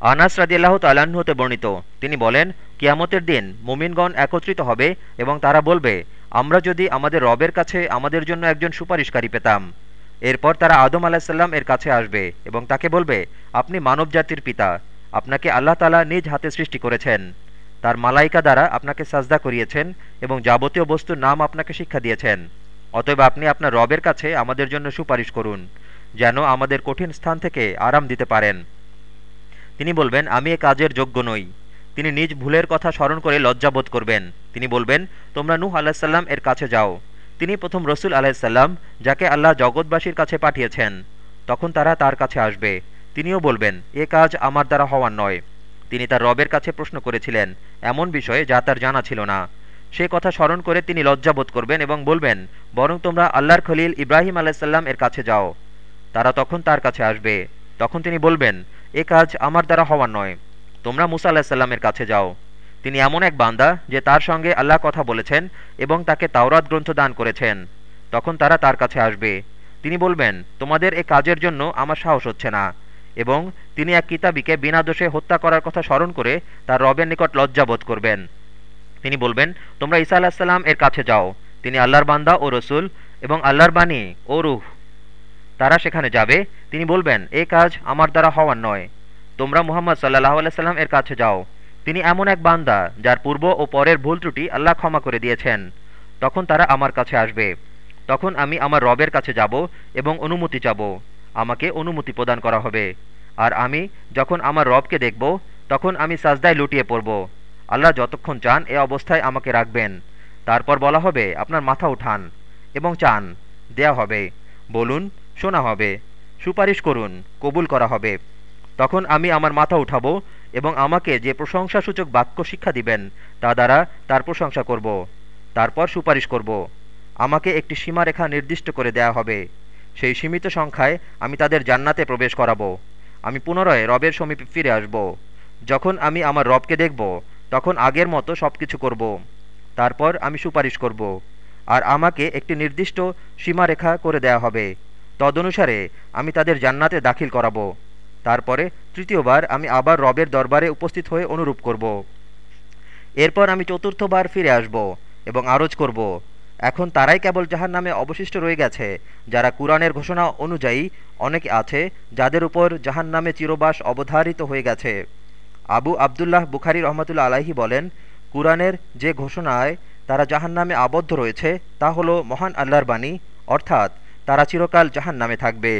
আনাস রাদিয়াল্লাহ তাল্লাহ্ন হতে বর্ণিত। তিনি বলেন, কিয়ামতের দিন মুমিনগণ একত্রিত হবে এবং তারা বলবে, আমরা যদি আমাদের রবের কাছে আমাদের জন্য একজন সুপারিশকারী পেতাম। এরপর তারা আদম আলাহিসাল্লাম এর কাছে আসবে এবং তাকে বলবে, আপনি মানব জাতির পিতা, আপনাকে আল্লাহ তালা নিজ হাতে সৃষ্টি করেছেন। তার মালাইকা দ্বারা আপনাকে সাজদা করিয়েছেন এবং যাবতীয় বস্তুর নাম আপনাকে শিক্ষা দিয়েছেন। অতএব আপনি আপনার রবের কাছে আমাদের জন্য সুপারিশ করুন, যেন আমাদের কঠিন স্থান থেকে আরাম দিতে পারেন। তিনি বলবেন, আমি এ কাজের যোগ্য নই। তিনি নিজ ভুলের কথা স্মরণ করে লজ্জাবোধ করবেন। তিনি বলবেন, তোমরা নূহ আলাহিসাল্লাম এর কাছে যাও। তিনি প্রথম রসুল আলাহিসাল্লাম যাকে আল্লাহ জগৎবাসীর কাছে পাঠিয়েছেন, তখন তারা তার কাছে আসবে। তিনিও বলবেন, এ কাজ আমার দ্বারা হওয়ার নয়। তিনি তার রবের কাছে প্রশ্ন করেছিলেন, এমন বিষয়ে যা তার জানা ছিল না। সে কথা স্মরণ করে তিনি লজ্জাবোধ করবেন এবং বলবেন, বরং তোমরা আল্লাহর খলিল ইব্রাহিম আলাইসাল্লাম এর কাছে যাও। তারা তখন তার কাছে আসবে। তখন তিনি বলবেন এ কাজ আমার দ্বারা হওয়ার নয়। তোমরা মুসা আলাহিসাল্লামের কাছে যাও। তিনি এমন এক বান্দা যে তার সঙ্গে আল্লাহ কথা বলেছেন এবং তাকে তাওরাত গ্রন্থ দান করেছেন। তখন তারা তার কাছে আসবে। তিনি বলবেন, তোমাদের এ কাজের জন্য আমার সাহস হচ্ছে না। এবং তিনি এক কিতাবিকে বিনা দোষে হত্যা করার কথা স্মরণ করে তার রবের নিকট লজ্জাবোধ করবেন। তিনি বলবেন, তোমরা ঈসা আলাহিসাল্লাম এর কাছে যাও। তিনি আল্লাহর বান্দা ও রসুল এবং আল্লাহর বাণী ও রুহ। তারা সেখানে যাবে। তিনি বলবেন, এ কাজ আমার দ্বারা হওয়ার নয়। তোমরা মুহাম্মদ সাল্লাহ আলাইসাল্লাম এর কাছে যাও। তিনি এমন এক বান্দা, যার পূর্ব ও পরের ভুল ত্রুটি আল্লাহ ক্ষমা করে দিয়েছেন। তখন তারা আমার কাছে আসবে। তখন আমি আমার রবের কাছে যাব এবং অনুমতি চাব। আমাকে অনুমতি প্রদান করা হবে। আর আমি যখন আমার রবকে দেখব, তখন আমি সাজদায় লুটিয়ে পড়ব। আল্লাহ যতক্ষণ চান এ অবস্থায় আমাকে রাখবেন। তারপর বলা হবে, আপনার মাথা উঠান এবং চান, দেয়া হবে। বলুন শোনা হবে। সুপারিশ করুন, কবুল করা হবে। তখন আমি আমার মাথা উঠাবো এবং আমাকে যে প্রশংসাসূচক বাক্য শিক্ষা দিবেন, তা দ্বারা তার প্রশংসা করব। তারপর সুপারিশ করব। আমাকে একটি সীমারেখা নির্দিষ্ট করে দেয়া হবে। সেই সীমিত সংখ্যায় আমি তাদের জান্নাতে প্রবেশ করাবো। আমি পুনরায় রবের সমীপে ফিরে আসব। যখন আমি আমার রবকে দেখব, তখন আগের মতো সব কিছু করব। তারপর আমি সুপারিশ করব। আর আমাকে একটি নির্দিষ্ট সীমারেখা করে দেয়া হবে। তদনুসারে আমি তাদের জান্নাতে দাখিল করাবো। তারপরে তৃতীয়বার আমি আবার রবের দরবারে উপস্থিত হয়ে অনুরূপ করব। এরপর আমি চতুর্থবার ফিরে আসব এবং আরজ করব, এখন তারাই কেবল জাহান নামে অবশিষ্ট রয়ে গেছে, যারা কুরআনের ঘোষণা অনুযায়ী অনেকে আছে, যাদের উপর জাহান নামে চিরবাস অবধারিত হয়ে গেছে। আবু আবদুল্লাহ বুখারি রহমতুল্লা আলাহি বলেন, কুরআনের যে ঘোষণায় তারা জাহান নামে আবদ্ধ রয়েছে, তা হলো মহান আল্লাহর বাণী, অর্থাৎ তারা চিরকাল জাহান নামে থাকবে।